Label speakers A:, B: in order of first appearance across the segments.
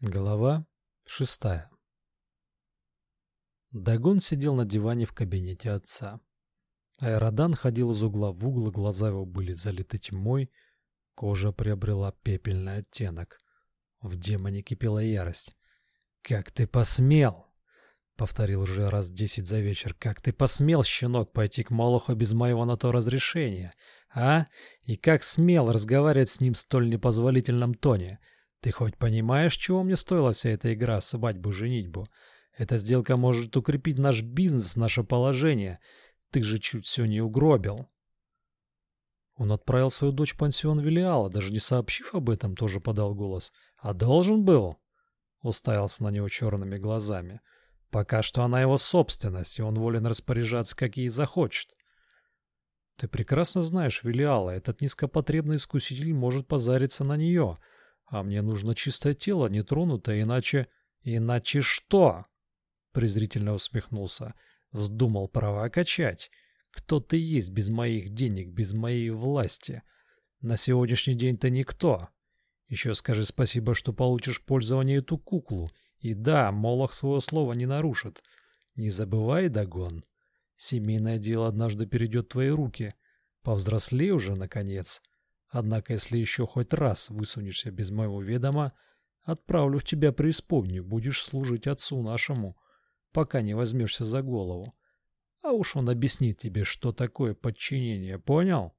A: Глава шестая Дагон сидел на диване в кабинете отца. Аэродан ходил из угла в угол, глаза его были залиты тьмой, кожа приобрела пепельный оттенок. В демоне кипела ярость. «Как ты посмел!» — повторил уже раз десять за вечер. «Как ты посмел, щенок, пойти к Молоху без моего на то разрешения? А? И как смел разговаривать с ним в столь непозволительном тоне?» Ты хоть понимаешь, чего мне стоила вся эта игра свадьбу-женитьбу? Эта сделка может укрепить наш бизнес, наше положение. Ты же чуть все не угробил. Он отправил свою дочь в пансион Велиала, даже не сообщив об этом, тоже подал голос. А должен был? Уставился на него черными глазами. Пока что она его собственность, и он волен распоряжаться, как ей захочет. Ты прекрасно знаешь Велиала, этот низкопотребный искуситель может позариться на нее — а мне нужно чистое тело, нетронутое, иначе... Иначе что? Презрительно усмехнулся. Вздумал права качать. Кто ты есть без моих денег, без моей власти? На сегодняшний день ты никто. Еще скажи спасибо, что получишь пользование эту куклу. И да, Молох свое слово не нарушит. Не забывай, Дагон. Семейное дело однажды перейдет в твои руки. Повзрослей уже, наконец. Однако, если еще хоть раз высунешься без моего ведома, отправлю в тебя преисподнюю, будешь служить отцу нашему, пока не возьмешься за голову. А уж он объяснит тебе, что такое подчинение, понял?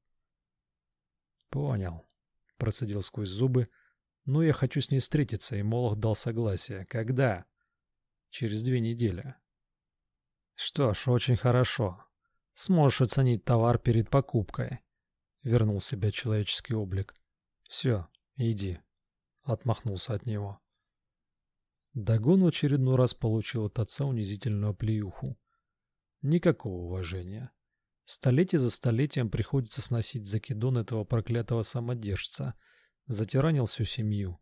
A: Понял, процедил сквозь зубы. Но я хочу с ней встретиться, и Молох дал согласие. Когда? Через две недели. Что ж, очень хорошо. Сможешь оценить товар перед покупкой. Вернул себя человеческий облик. «Все, иди», — отмахнулся от него. Дагон в очередной раз получил от отца унизительную плеюху. Никакого уважения. Столетие за столетием приходится сносить закидон этого проклятого самодержца. Затиранил всю семью.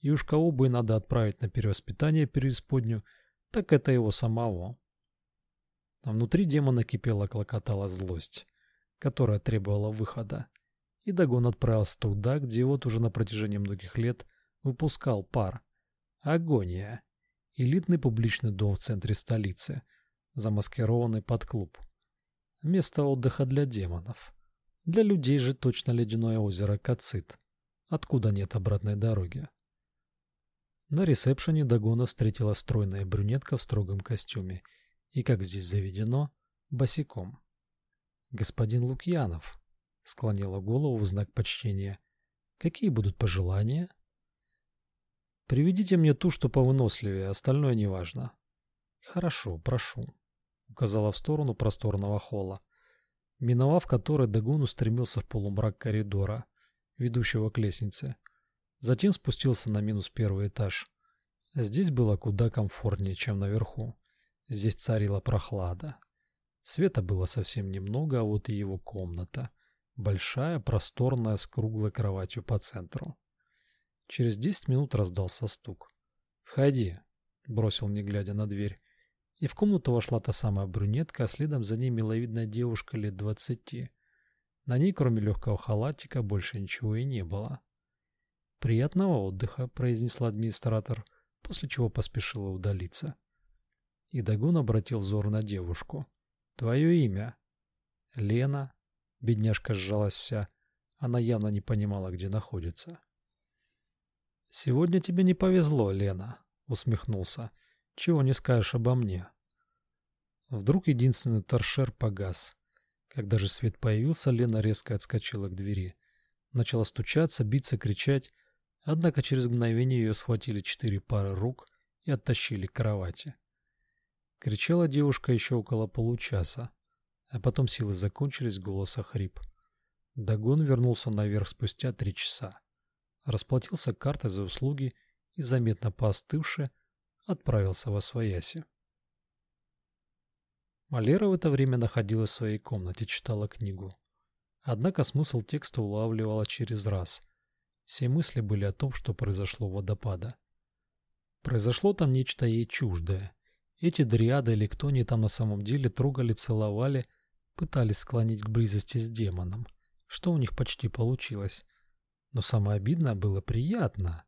A: И уж кого бы и надо отправить на перевоспитание переисподнюю, так это его самого. А внутри демона кипела клокотала злость которая требовала выхода. И Дагон отправился туда, где вот уже на протяжении многих лет выпускал пар. Агония. Элитный публичный дом в центре столицы, замаскированный под клуб. Место отдыха для демонов. Для людей же точно ледяное озеро Кацит, откуда нет обратной дороги. На ресепшене Дагона встретила стройная брюнетка в строгом костюме и, как здесь заведено, босиком. Господин Лукьянов склонила голову в знак почтения. Какие будут пожелания? Приведите мне ту, что повыносливее, остальное неважно. Хорошо, прошу, указала в сторону просторного холла, миновав который Дагун устремился в полумрак коридора, ведущего к лестнице. Затем спустился на минус первый этаж. Здесь было куда комфортнее, чем наверху. Здесь царила прохлада. Света было совсем немного, а вот и его комната. Большая, просторная, с круглой кроватью по центру. Через десять минут раздался стук. «Входи», — бросил, не глядя на дверь. И в комнату вошла та самая брюнетка, а следом за ней миловидная девушка лет двадцати. На ней, кроме легкого халатика, больше ничего и не было. «Приятного отдыха», — произнесла администратор, после чего поспешила удалиться. И Дагун обратил взор на девушку. Твое имя? Лена. Бедняжка сжалась вся. Она явно не понимала, где находится. Сегодня тебе не повезло, Лена, усмехнулся. Чего не скажешь обо мне? Вдруг единственный торшер погас. Когда же свет появился, Лена резко отскочила к двери. Начала стучаться, биться, кричать. Однако через мгновение ее схватили четыре пары рук и оттащили к кровати. Кричала девушка еще около получаса, а потом силы закончились, голос охрип. Дагон вернулся наверх спустя три часа. Расплатился картой за услуги и, заметно поостывше, отправился во свояси. Малера в это время находилась в своей комнате, читала книгу. Однако смысл текста улавливала через раз. Все мысли были о том, что произошло у водопада. Произошло там нечто ей чуждое, эти дриады или кто они там на самом деле трогали, целовали, пытались склонить к близости с демоном, что у них почти получилось. Но самое обидное было приятно.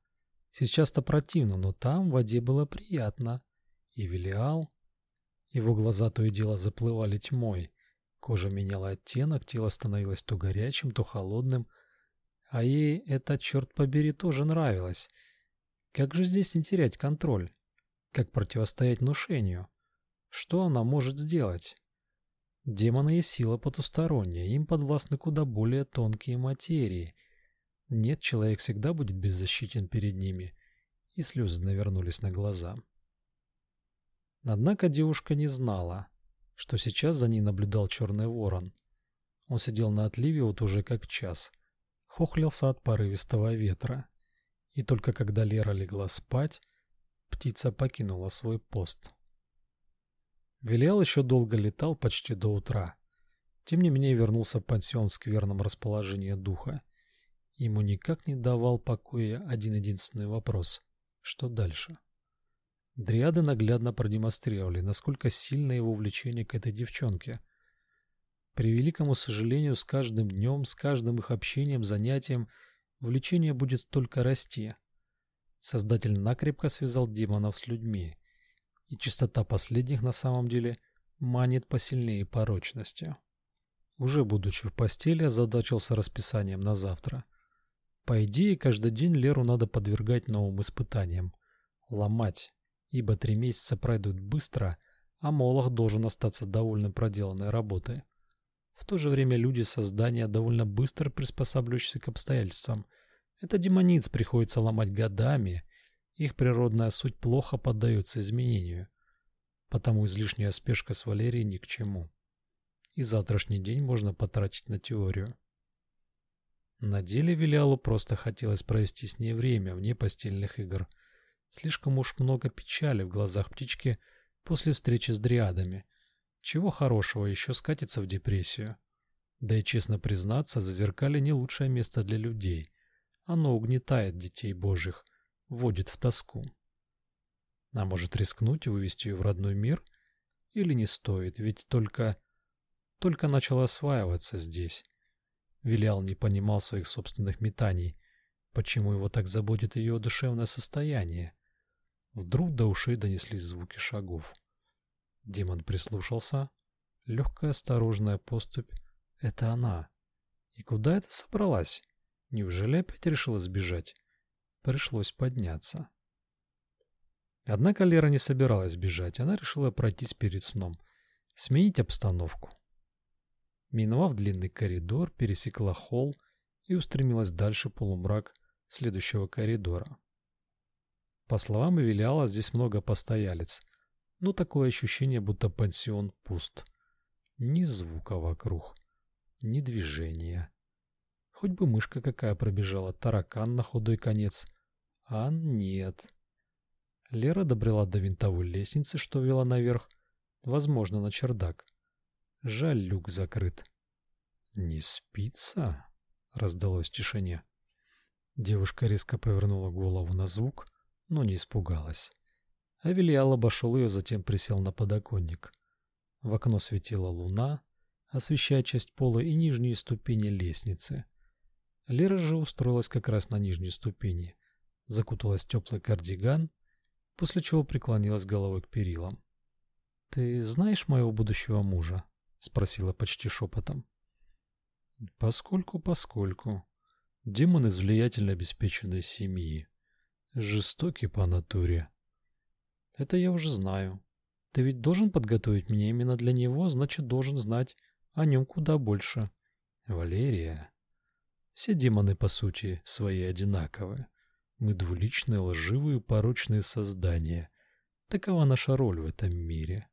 A: Сейчас-то противно, но там в воде было приятно. И Велиал... Его глаза то и дело заплывали тьмой. Кожа меняла оттенок, тело становилось то горячим, то холодным. А ей это, черт побери, тоже нравилось. Как же здесь не терять контроль? Как противостоять внушению? Что она может сделать? Демоны и сила потусторонняя, им подвластны куда более тонкие материи. Нет, человек всегда будет беззащитен перед ними. И слезы навернулись на глаза. Однако девушка не знала, что сейчас за ней наблюдал черный ворон. Он сидел на отливе вот уже как час, хохлился от порывистого ветра. И только когда Лера легла спать, птица покинула свой пост. Велиал еще долго летал почти до утра. Тем не менее вернулся в пансион в скверном расположении духа. Ему никак не давал покоя один единственный вопрос: что дальше? Дриады наглядно продемонстрировали, насколько сильно его влечение к этой девчонке. При великому сожалению, с каждым днем, с каждым их общением, занятием влечение будет только расти. Создатель накрепко связал демонов с людьми, и чистота последних на самом деле манит посильнее порочности. Уже будучи в постели, озадачился расписанием на завтра. По идее, каждый день Леру надо подвергать новым испытаниям, ломать, ибо три месяца пройдут быстро, а Молох должен остаться довольным проделанной работой. В то же время люди создания довольно быстро приспосабливающиеся к обстоятельствам. Это демониц приходится ломать годами, их природная суть плохо поддается изменению, потому излишняя спешка с Валерией ни к чему. И завтрашний день можно потратить на теорию. На деле Вилялу просто хотелось провести с ней время вне постельных игр. Слишком уж много печали в глазах птички после встречи с дриадами. Чего хорошего еще скатиться в депрессию? Да и честно признаться, зазеркалье не лучшее место для людей. Оно угнетает детей божьих, вводит в тоску. А может рискнуть и вывести ее в родной мир? Или не стоит, ведь только... только начала осваиваться здесь. Вилял не понимал своих собственных метаний, почему его так заботит ее душевное состояние. Вдруг до ушей донеслись звуки шагов. Демон прислушался. Легкая осторожная поступь — это она. И куда это собралась? Неужели опять решила сбежать? Пришлось подняться. Однако Лера не собиралась бежать, она решила пройтись перед сном, сменить обстановку. Миновав длинный коридор, пересекла холл и устремилась дальше полумрак следующего коридора. По словам Эвелиала, здесь много постоялец, но такое ощущение, будто пансион пуст. Ни звука вокруг, ни движения. Хоть бы мышка какая пробежала, таракан на худой конец. А нет. Лера добрела до винтовой лестницы, что вела наверх, возможно, на чердак. Жаль, люк закрыт. Не спится? раздалось в тишине. Девушка резко повернула голову на звук, но не испугалась. Авелиал обошел ее, затем присел на подоконник. В окно светила луна, освещая часть пола и нижние ступени лестницы. Лера же устроилась как раз на нижней ступени, закуталась в теплый кардиган, после чего преклонилась головой к перилам. «Ты знаешь моего будущего мужа?» — спросила почти шепотом. «Поскольку, поскольку. Демон из влиятельно обеспеченной семьи. Жестокий по натуре». «Это я уже знаю. Ты ведь должен подготовить меня именно для него, значит, должен знать о нем куда больше». «Валерия...» Все демоны, по сути, свои одинаковы. Мы двуличные, лживые, порочные создания. Такова наша роль в этом мире.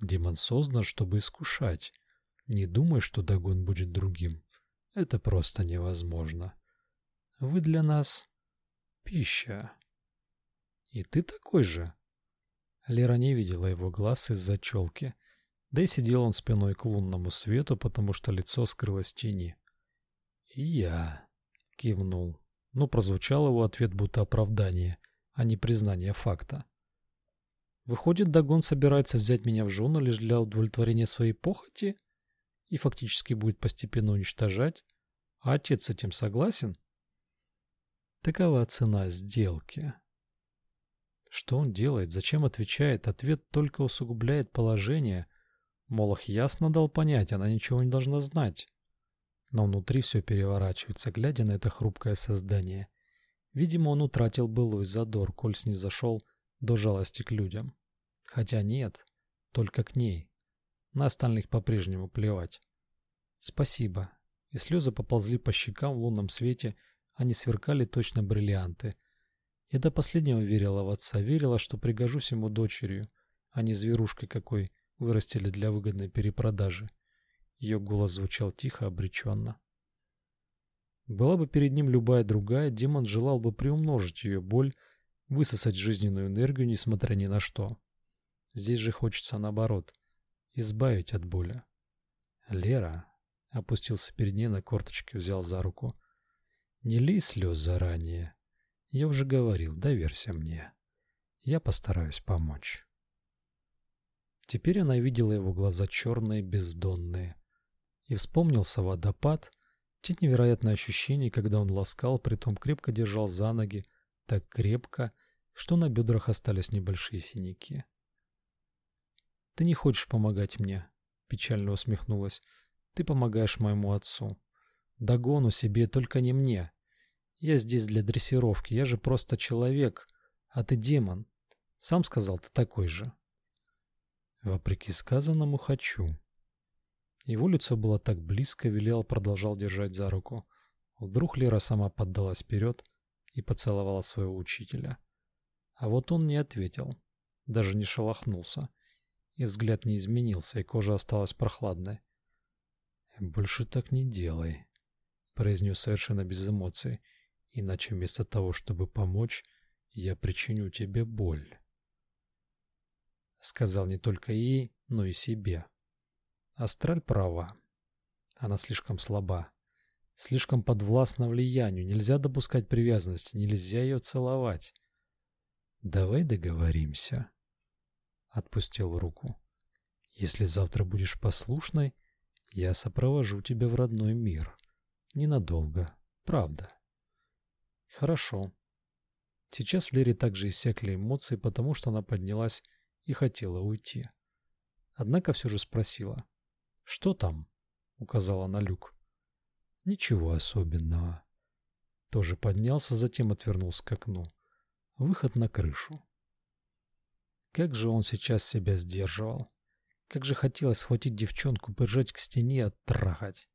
A: Демон создан, чтобы искушать. Не думай, что Дагон будет другим. Это просто невозможно. Вы для нас пища. И ты такой же. Лера не видела его глаз из-за челки. Да и сидел он спиной к лунному свету, потому что лицо скрылось в тени. «И я», — кивнул, но прозвучал его ответ будто оправдание, а не признание факта. Выходит, Дагон собирается взять меня в жены лишь для удовлетворения своей похоти и фактически будет постепенно уничтожать, а отец с этим согласен? Такова цена сделки. Что он делает? Зачем отвечает? Ответ только усугубляет положение. Молох ясно дал понять, она ничего не должна знать. Но внутри все переворачивается, глядя на это хрупкое создание. Видимо, он утратил былой задор, коль снизошел до жалости к людям. Хотя нет, только к ней. На остальных по-прежнему плевать. Спасибо. И слезы поползли по щекам в лунном свете, они сверкали точно бриллианты. Я до последнего верила в отца, верила, что пригожусь ему дочерью, а не зверушкой какой вырастили для выгодной перепродажи. Ее голос звучал тихо, обреченно. Была бы перед ним любая другая, демон желал бы приумножить ее боль, высосать жизненную энергию, несмотря ни на что. Здесь же хочется наоборот избавить от боли. Лера опустился перед ней на корточки, взял за руку. Не лей слез заранее. Я уже говорил, доверься мне. Я постараюсь помочь. Теперь она видела его глаза черные, бездонные. И вспомнился водопад, те невероятные ощущения, когда он ласкал, притом крепко держал за ноги, так крепко, что на бедрах остались небольшие синяки. Ты не хочешь помогать мне, печально усмехнулась. Ты помогаешь моему отцу. Догону себе, только не мне. Я здесь для дрессировки, я же просто человек, а ты демон. Сам сказал, ты такой же. Вопреки сказанному хочу. Его лицо было так близко, Велиал продолжал держать за руку. Вдруг Лера сама поддалась вперед и поцеловала своего учителя. А вот он не ответил, даже не шелохнулся, и взгляд не изменился, и кожа осталась прохладной. «Больше так не делай», — произнес совершенно без эмоций, «иначе вместо того, чтобы помочь, я причиню тебе боль». Сказал не только ей, но и себе. Астраль права. Она слишком слаба. Слишком подвластна влиянию. Нельзя допускать привязанности. Нельзя ее целовать. Давай договоримся. Отпустил руку. Если завтра будешь послушной, я сопровожу тебя в родной мир. Ненадолго. Правда. Хорошо. Сейчас в Лере также иссякли эмоции, потому что она поднялась и хотела уйти. Однако все же спросила. «Что там?» — указала на люк. «Ничего особенного». Тоже поднялся, затем отвернулся к окну. Выход на крышу. Как же он сейчас себя сдерживал. Как же хотелось схватить девчонку, прижать к стене и оттрахать.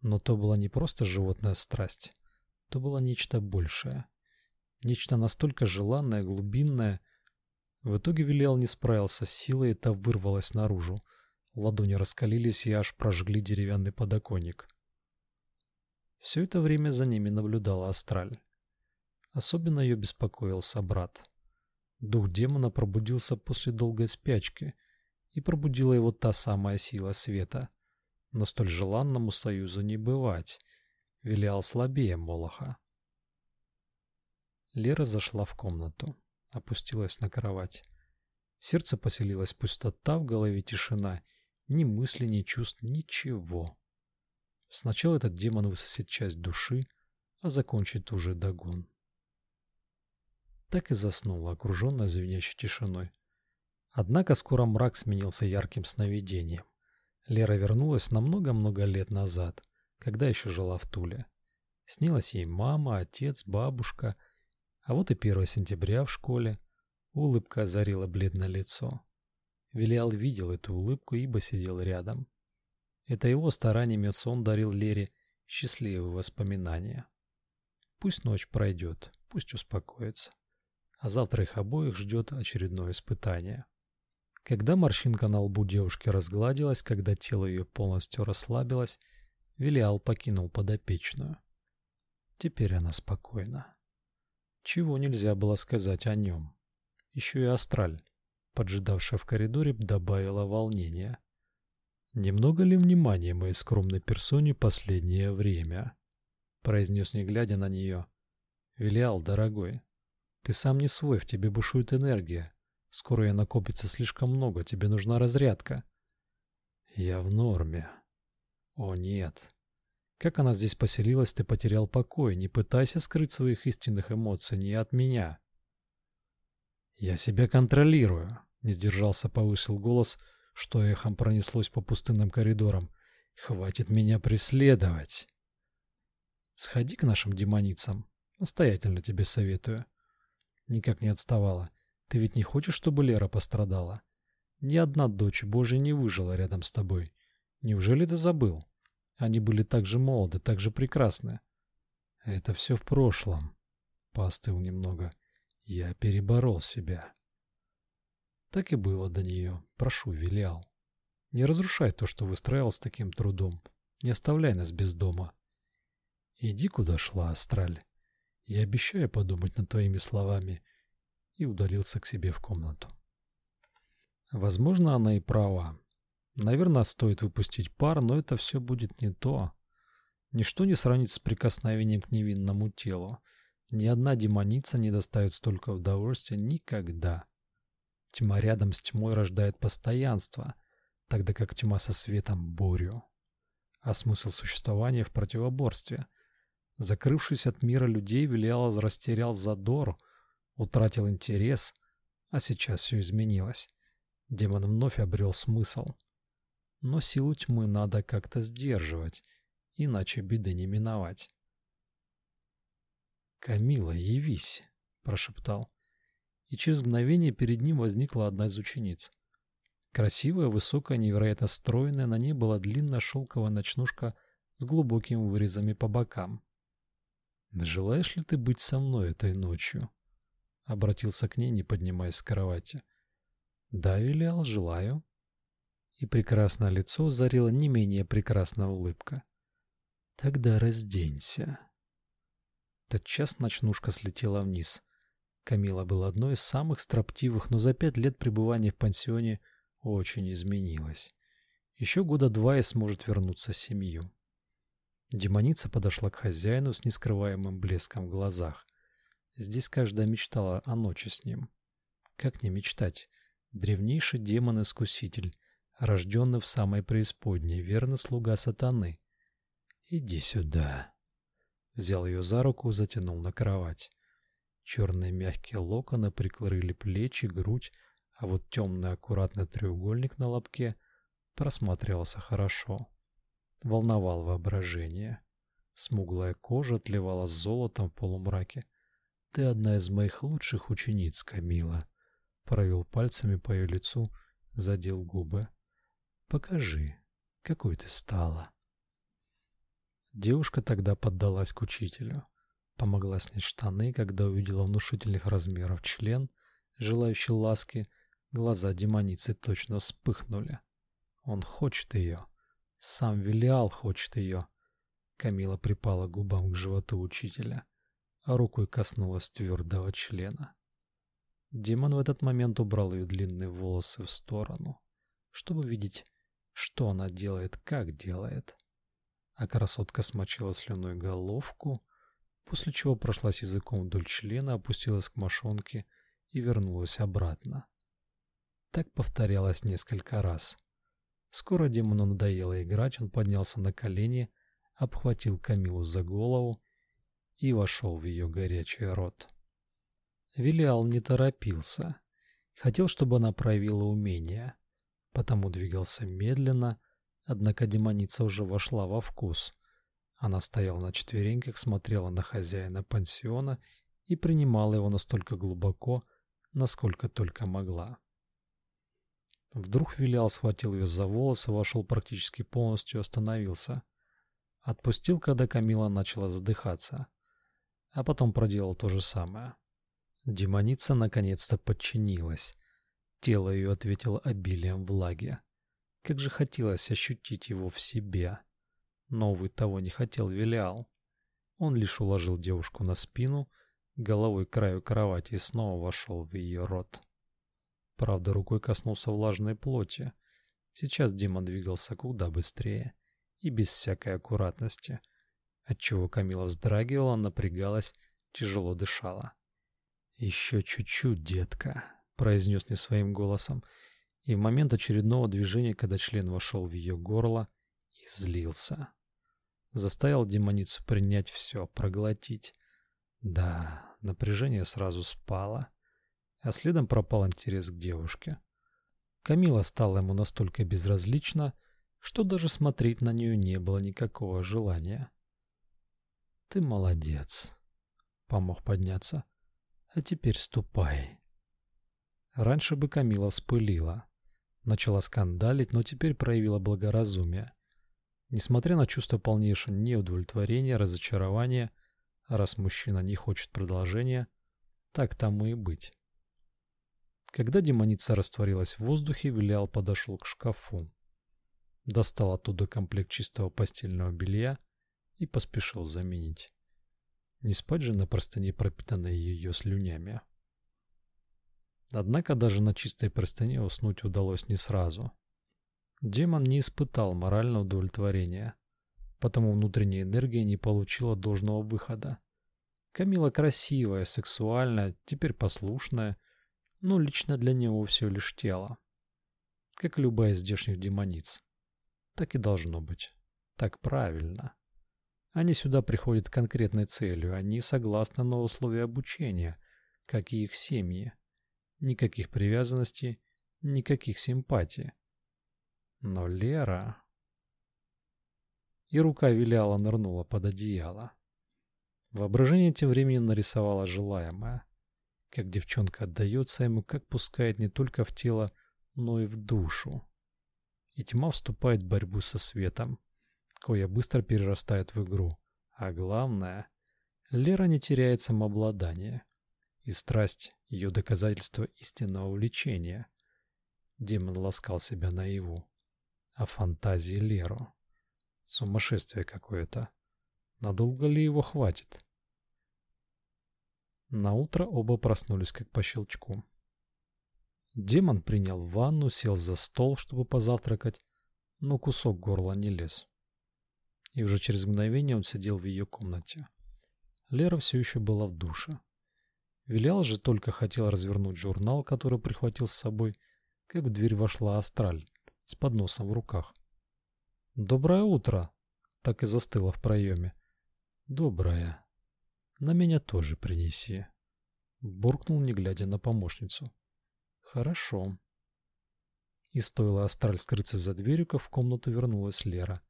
A: Но то была не просто животная страсть. То было нечто большее. Нечто настолько желанное, глубинное. В итоге Вилиал не справился с силой, и та вырвалась наружу. Ладони раскалились и аж прожгли деревянный подоконник. Все это время за ними наблюдала Астраль. Особенно ее беспокоил собрат. Дух демона пробудился после долгой спячки, и пробудила его та самая сила света. Но столь желанному союзу не бывать. Велиал слабее Молоха. Лера зашла в комнату, опустилась на кровать. В сердце поселилась пустота, в голове тишина — ни мысли, ни чувств, ничего. Сначала этот демон высосет часть души, а закончит уже догон. Так и заснула, окруженная звенящей тишиной. Однако скоро мрак сменился ярким сновидением. Лера вернулась на много-много лет назад, когда еще жила в Туле. Снилась ей мама, отец, бабушка, а вот и 1 сентября в школе. Улыбка озарила бледное лицо. Велиал видел эту улыбку, ибо сидел рядом. Это его стараниями сон дарил Лере счастливые воспоминания. Пусть ночь пройдет, пусть успокоится. А завтра их обоих ждет очередное испытание. Когда морщинка на лбу девушки разгладилась, когда тело ее полностью расслабилось, Велиал покинул подопечную. Теперь она спокойна. Чего нельзя было сказать о нем. Еще и Астраль поджидавшая в коридоре, добавила волнения. Немного ли внимания моей скромной персоне последнее время, произнес не глядя на нее. Велиал, дорогой, ты сам не свой, в тебе бушует энергия. Скоро ее накопится слишком много, тебе нужна разрядка. Я в норме. О нет. Как она здесь поселилась, ты потерял покой. Не пытайся скрыть своих истинных эмоций не от меня. Я себя контролирую, не сдержался, повысил голос, что эхом пронеслось по пустынным коридорам. Хватит меня преследовать. Сходи к нашим демоницам, настоятельно тебе советую. Никак не отставала. Ты ведь не хочешь, чтобы Лера пострадала? Ни одна дочь Божья не выжила рядом с тобой. Неужели ты забыл? Они были так же молоды, так же прекрасны. Это все в прошлом. Поостыл немного. Я переборол себя. Так и было до нее. Прошу, Вилиал. Не разрушай то, что выстраивал с таким трудом. Не оставляй нас без дома. Иди, куда шла, Астраль. Я обещаю подумать над твоими словами. И удалился к себе в комнату. Возможно, она и права. Наверное, стоит выпустить пар, но это все будет не то. Ничто не сравнится с прикосновением к невинному телу. Ни одна демоница не доставит столько удовольствия никогда. Тьма рядом с тьмой рождает постоянство, тогда как тьма со светом бурю. А смысл существования в противоборстве. Закрывшись от мира людей, Велиал растерял задор, утратил интерес, а сейчас все изменилось. Демон вновь обрел смысл. Но силу тьмы надо как-то сдерживать, иначе беды не миновать. «Камила, явись!» — прошептал. И через мгновение перед ним возникла одна из учениц. Красивая, высокая, невероятно стройная, на ней была длинная шелковая ночнушка с глубокими вырезами по бокам. «Желаешь ли ты быть со мной этой ночью?» Обратился к ней, не поднимаясь с кровати. «Да, Вилиал, желаю», и прекрасное лицо озарила не менее прекрасная улыбка. Тогда разденься. Тотчас ночнушка слетела вниз. Камила была одной из самых строптивых, но за пять лет пребывания в пансионе очень изменилась. Еще года два и сможет вернуться в семью. Демоница подошла к хозяину с нескрываемым блеском в глазах. Здесь каждая мечтала о ночи с ним. Как не мечтать? Древнейший демон-искуситель, рожденный в самой преисподней, верный слуга сатаны. Иди сюда. Взял ее за руку, затянул на кровать. Черные мягкие локоны прикрыли плечи, грудь, а вот темный аккуратный треугольник на лобке просматривался хорошо. Волновал воображение. Смуглая кожа отливала золотом в полумраке. Ты одна из моих лучших учениц, Камила. Провел пальцами по ее лицу, задел губы. Покажи, какой ты стала. Девушка тогда поддалась к учителю. Помогла снять штаны, когда увидела внушительных размеров член, желающий ласки, глаза демоницы точно вспыхнули. Он хочет ее. Сам Велиал хочет ее. Камила припала губам к животу учителя, а рукой коснулась твердого члена. Демон в этот момент убрал ее длинные волосы в сторону, чтобы видеть что она делает, как делает. А красотка смочила слюной головку, после чего прошлась языком вдоль члена, опустилась к мошонке и вернулась обратно. Так повторялось несколько раз. Скоро демону надоело играть, он поднялся на колени, обхватил Камилу за голову и вошел в ее горячий рот. Вилиал не торопился. Хотел, чтобы она проявила умение потому двигался медленно, однако демоница уже вошла во вкус. Она стояла на четвереньках, смотрела на хозяина пансиона и принимала его настолько глубоко, насколько только могла. Вдруг Вилиал схватил ее за волосы, вошел практически полностью, остановился. Отпустил, когда Камила начала задыхаться, а потом проделал то же самое. Демоница наконец-то подчинилась. Тело ее ответило обилием влаги. Как же хотелось ощутить его в себе. Но, увы, того не хотел Велиал. Он лишь уложил девушку на спину, головой к краю кровати и снова вошел в ее рот. Правда, рукой коснулся влажной плоти. Сейчас демон двигался куда быстрее и без всякой аккуратности, отчего Камила вздрагивала, напрягалась, тяжело дышала. «Еще чуть-чуть, детка», произнес не своим голосом, и в момент очередного движения, когда член вошел в ее горло, излился. Заставил демоницу принять все, проглотить. Да, напряжение сразу спало, а следом пропал интерес к девушке. Камила стала ему настолько безразлична, что даже смотреть на нее не было никакого желания. Ты молодец. Помог подняться. А теперь ступай. Раньше бы Камила вспылила, начала скандалить, но теперь проявила благоразумие. Несмотря на чувство полнейшего неудовлетворения, разочарования, раз мужчина не хочет продолжения, так тому и быть. Когда демоница растворилась в воздухе, Вилял подошел к шкафу. Достал оттуда комплект чистого постельного белья и поспешил заменить. Не спать же на простыне, пропитанной ее слюнями. Однако даже на чистой простыне уснуть удалось не сразу. Демон не испытал морального удовлетворения, потому внутренняя энергия не получила должного выхода. Камила красивая, сексуальная, теперь послушная, но лично для него все лишь тело. Как любая из здешних демониц. Так и должно быть. Так правильно. Они сюда приходят конкретной целью, они согласны на условия обучения, как и их семьи. Никаких привязанностей, никаких симпатий. Но Лера... И рука виляла нырнула под одеяло. Воображение тем временем нарисовало желаемое. Как девчонка отдается ему, как пускает не только в тело, но и в душу. И тьма вступает в борьбу со светом, кое быстро перерастает в игру. А главное, Лера не теряет самообладание. И страсть — ее доказательство истинного увлечения. Демон ласкал себя наяву о фантазии Леру. Сумасшествие какое-то. Надолго ли его хватит? На утро оба проснулись как по щелчку. Демон принял ванну, сел за стол, чтобы позавтракать, но кусок горла не лез. И уже через мгновение он сидел в ее комнате. Лера все еще была в душе. Вилял же только хотел развернуть журнал, который прихватил с собой, как в дверь вошла Астраль с подносом в руках. «Доброе утро!» Так и застыла в проеме. «Доброе. На меня тоже принеси». Буркнул, не глядя на помощницу. «Хорошо». И стоило Астраль скрыться за дверью, как в комнату вернулась Лера,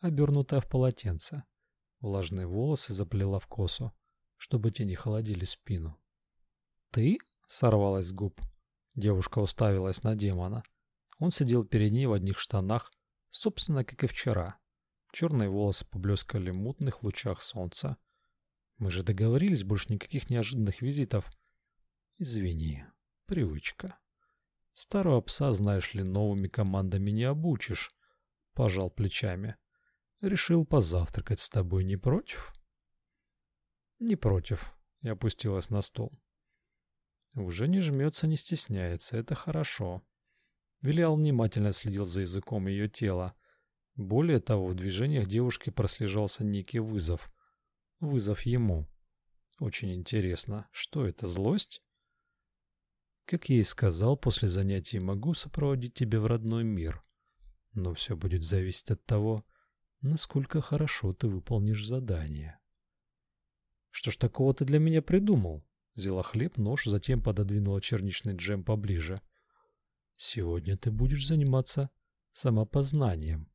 A: обернутая в полотенце. Влажные волосы заплела в косу, чтобы те не холодили спину. «Ты?» — сорвалась с губ. Девушка уставилась на демона. Он сидел перед ней в одних штанах, собственно, как и вчера. Черные волосы поблескивали в мутных лучах солнца. Мы же договорились, больше никаких неожиданных визитов. Извини, привычка. Старого пса, знаешь ли, новыми командами не обучишь. Пожал плечами. Решил позавтракать с тобой, не против? Не против. Я опустилась на стол. Уже не жмется, не стесняется, это хорошо. Вилиал внимательно следил за языком ее тела. Более того, в движениях девушки прослеживался некий вызов. Вызов ему. Очень интересно, что это, злость? Как я и сказал, после занятий могу сопроводить тебя в родной мир. Но все будет зависеть от того, насколько хорошо ты выполнишь задание. Что ж такого ты для меня придумал? Взяла хлеб, нож, затем пододвинула черничный джем поближе. Сегодня ты будешь заниматься самопознанием.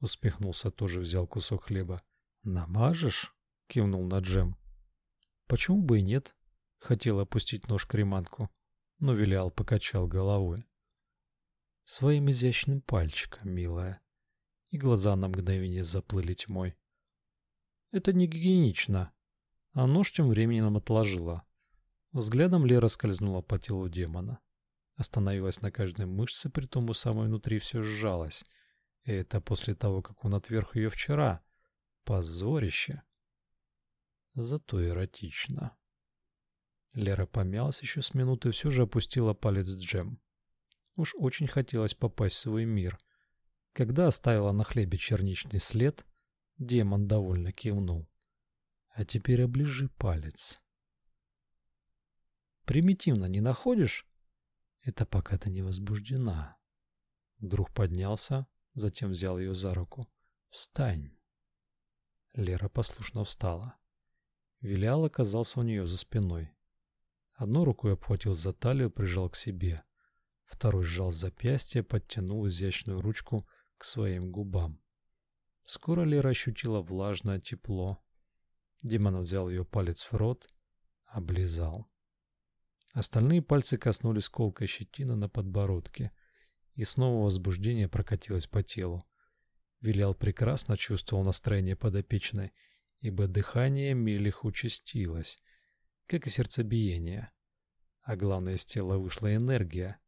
A: Успехнулся, тоже взял кусок хлеба. Намажешь? кивнул на джем. Почему бы и нет? Хотел опустить нож к реманку, но Вилял покачал головой. Своим изящным пальчиком, милая. И глаза на мгновение заплыли тьмой. Это не гигиенично. А нож тем временем отложила. Взглядом Лера скользнула по телу демона. Остановилась на каждой мышце, при том у самой внутри все сжалось. И это после того, как он отверг ее вчера. Позорище. Зато эротично. Лера помялась еще с минуты все же опустила палец джем. Уж очень хотелось попасть в свой мир. Когда оставила на хлебе черничный след, демон довольно кивнул. А теперь оближи палец. Примитивно не находишь? Это пока ты не возбуждена. Вдруг поднялся, затем взял ее за руку. Встань. Лера послушно встала. Вилял оказался у нее за спиной. Одной рукой обхватил за талию, прижал к себе. Второй сжал запястье, подтянул изящную ручку к своим губам. Скоро Лера ощутила влажное тепло. Демон взял ее палец в рот, облизал. Остальные пальцы коснулись колкой щетины на подбородке, и снова возбуждение прокатилось по телу. Вилял прекрасно чувствовал настроение подопечной, ибо дыхание Мелих участилось, как и сердцебиение. А главное, из тела вышла энергия,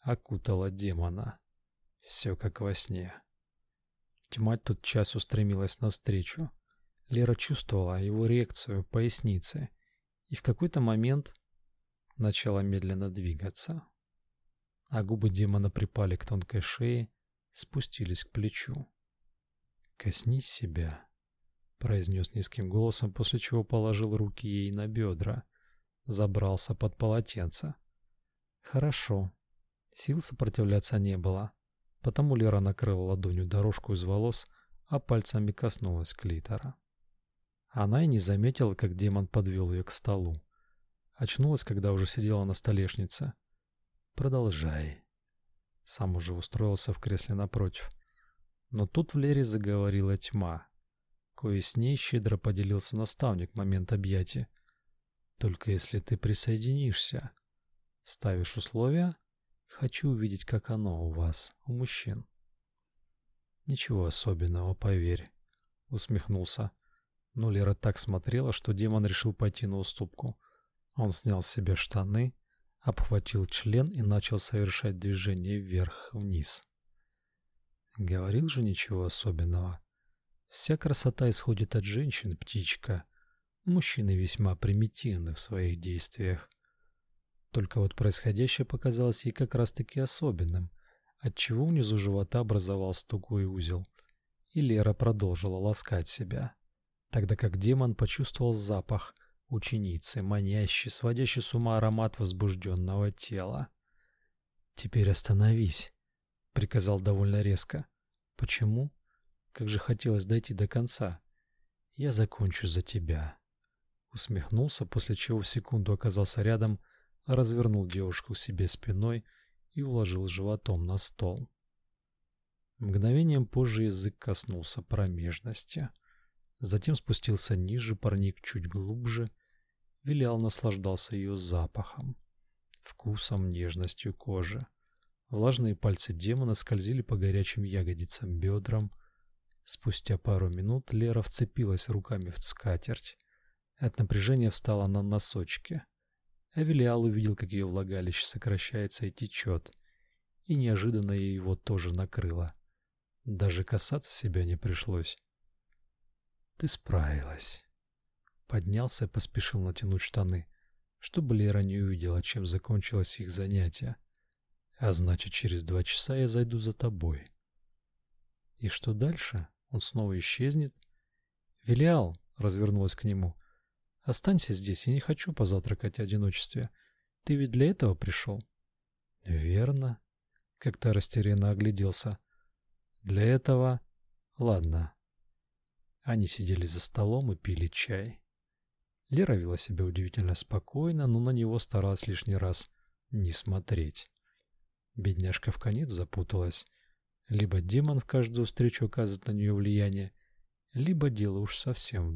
A: окутала демона. Все как во сне. Тьма тут час устремилась навстречу. Лера чувствовала его реакцию поясницы и в какой-то момент начала медленно двигаться. А губы демона припали к тонкой шее, спустились к плечу. «Коснись себя», — произнес низким голосом, после чего положил руки ей на бедра, забрался под полотенце. «Хорошо». Сил сопротивляться не было. Потому Лера накрыла ладонью дорожку из волос, а пальцами коснулась клитора. Она и не заметила, как демон подвел ее к столу. Очнулась, когда уже сидела на столешнице. Продолжай. Сам уже устроился в кресле напротив. Но тут в Лере заговорила тьма. Кое с ней щедро поделился наставник момент объятия. Только если ты присоединишься. Ставишь условия? Хочу увидеть, как оно у вас, у мужчин. Ничего особенного, поверь, усмехнулся. Но Лера так смотрела, что демон решил пойти на уступку. Он снял с себя штаны, обхватил член и начал совершать движение вверх-вниз. Говорил же ничего особенного. Вся красота исходит от женщин, птичка. Мужчины весьма примитивны в своих действиях. Только вот происходящее показалось ей как раз-таки особенным, отчего внизу живота образовался тугой узел. И Лера продолжила ласкать себя, тогда как демон почувствовал запах ученицы, манящий, сводящий с ума аромат возбужденного тела. «Теперь остановись», — приказал довольно резко. «Почему? Как же хотелось дойти до конца. Я закончу за тебя». Усмехнулся, после чего в секунду оказался рядом, — развернул девушку к себе спиной и уложил животом на стол. Мгновением позже язык коснулся промежности, затем спустился ниже, парник чуть глубже, Вилял наслаждался ее запахом, вкусом, нежностью кожи. Влажные пальцы демона скользили по горячим ягодицам, бедрам. Спустя пару минут Лера вцепилась руками в скатерть. От напряжения встала на носочки. Авелиал увидел, как ее влагалище сокращается и течет, и неожиданно его тоже накрыло. Даже касаться себя не пришлось. Ты справилась. Поднялся и поспешил натянуть штаны, чтобы Лера не увидела, чем закончилось их занятие. А значит, через два часа я зайду за тобой. И что дальше? Он снова исчезнет? Велиал развернулась к нему. Останься здесь, я не хочу позавтракать в одиночестве. Ты ведь для этого пришел?» «Верно», — как-то растерянно огляделся. «Для этого... Ладно». Они сидели за столом и пили чай. Лера вела себя удивительно спокойно, но на него старалась лишний раз не смотреть. Бедняжка в конец запуталась. Либо демон в каждую встречу оказывает на нее влияние, либо дело уж совсем в